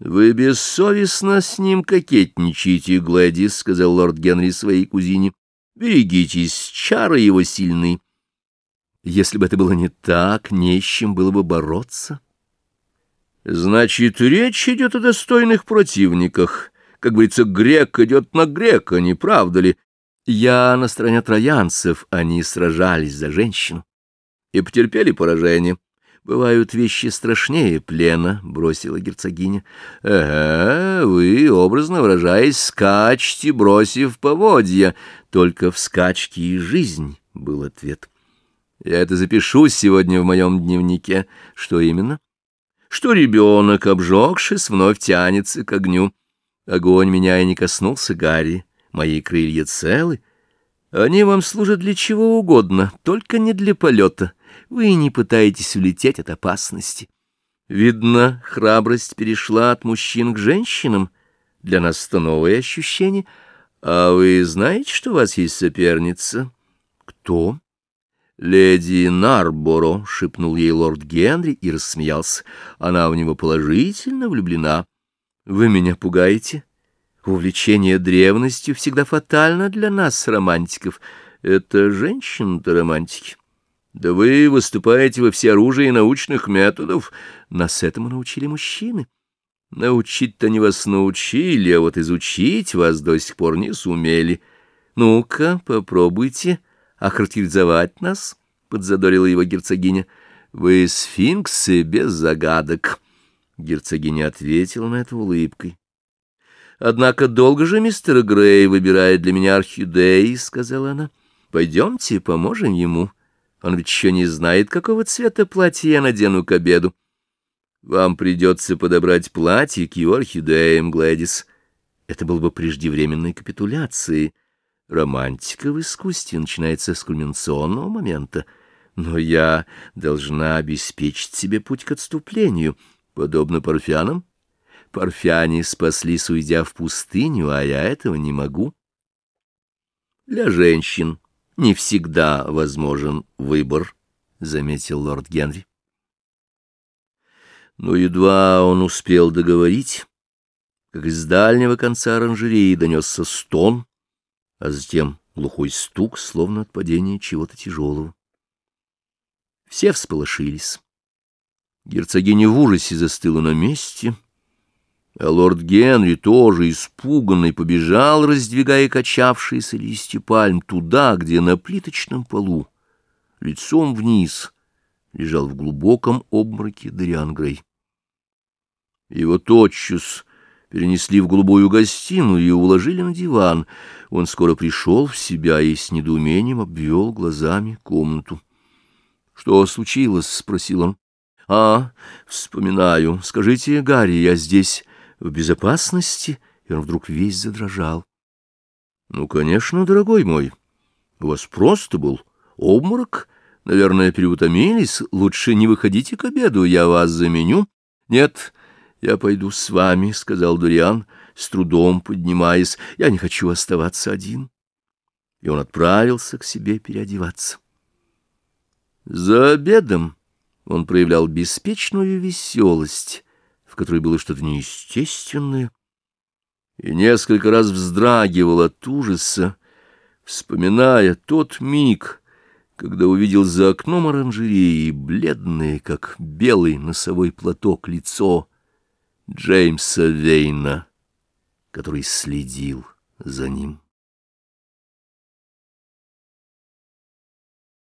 «Вы бессовестно с ним кокетничаете, Глэдис», — сказал лорд Генри своей кузине. «Берегитесь, чары его сильны». Если бы это было не так, не с чем было бы бороться. Значит, речь идет о достойных противниках. Как говорится, грек идет на грека, не правда ли? Я на стороне троянцев, они сражались за женщину и потерпели поражение. Бывают вещи страшнее плена, — бросила герцогиня. — Ага, вы, образно выражаясь, скачьте, бросив поводья. Только в скачке и жизнь, — был ответ. Я это запишу сегодня в моем дневнике. Что именно? Что ребенок, обжегшись, вновь тянется к огню. Огонь меня и не коснулся, Гарри. Мои крылья целы. Они вам служат для чего угодно, только не для полета. Вы не пытаетесь улететь от опасности. Видно, храбрость перешла от мужчин к женщинам. Для нас это новое ощущение. А вы знаете, что у вас есть соперница? Кто? «Леди Нарборо», — шепнул ей лорд Генри и рассмеялся. «Она в него положительно влюблена. Вы меня пугаете? Увлечение древностью всегда фатально для нас, романтиков. Это женщины-то романтики. Да вы выступаете во всеоружии научных методов. Нас этому научили мужчины. Научить-то не вас научили, а вот изучить вас до сих пор не сумели. Ну-ка, попробуйте» охарактеризовать нас, — подзадорила его герцогиня. — Вы сфинксы без загадок. Герцогиня ответила на это улыбкой. — Однако долго же мистер Грей выбирает для меня орхидеи, — сказала она. — Пойдемте, поможем ему. Он ведь еще не знает, какого цвета платье я надену к обеду. Вам придется подобрать платье к его орхидеям, Глэдис. Это было бы преждевременной капитуляцией. Романтика в искусстве начинается с кульминационного момента, но я должна обеспечить себе путь к отступлению, подобно парфянам. Парфяне спаслись, уйдя в пустыню, а я этого не могу. Для женщин не всегда возможен выбор, — заметил лорд Генри. Но едва он успел договорить, как из дальнего конца оранжереи донесся стон — а затем глухой стук, словно от падения чего-то тяжелого. Все всполошились. Герцогиня в ужасе застыла на месте, а лорд Генри, тоже испуганный, побежал, раздвигая качавшиеся листья пальм, туда, где на плиточном полу, лицом вниз, лежал в глубоком обмороке Дариан Грей. Его тотчас перенесли в голубую гостиную и уложили на диван. Он скоро пришел в себя и с недоумением обвел глазами комнату. — Что случилось? — спросил он. — А, вспоминаю. Скажите, Гарри, я здесь в безопасности? И он вдруг весь задрожал. — Ну, конечно, дорогой мой. У вас просто был обморок. Наверное, переутомились. Лучше не выходите к обеду, я вас заменю. — Нет, я пойду с вами, — сказал Дуриан, с трудом поднимаясь. Я не хочу оставаться один. И он отправился к себе переодеваться. За обедом он проявлял беспечную веселость, которой было что-то неестественное, и несколько раз вздрагивал от ужаса, вспоминая тот миг, когда увидел за окном оранжереи бледное, как белый носовой платок, лицо Джеймса Вейна, который следил за ним.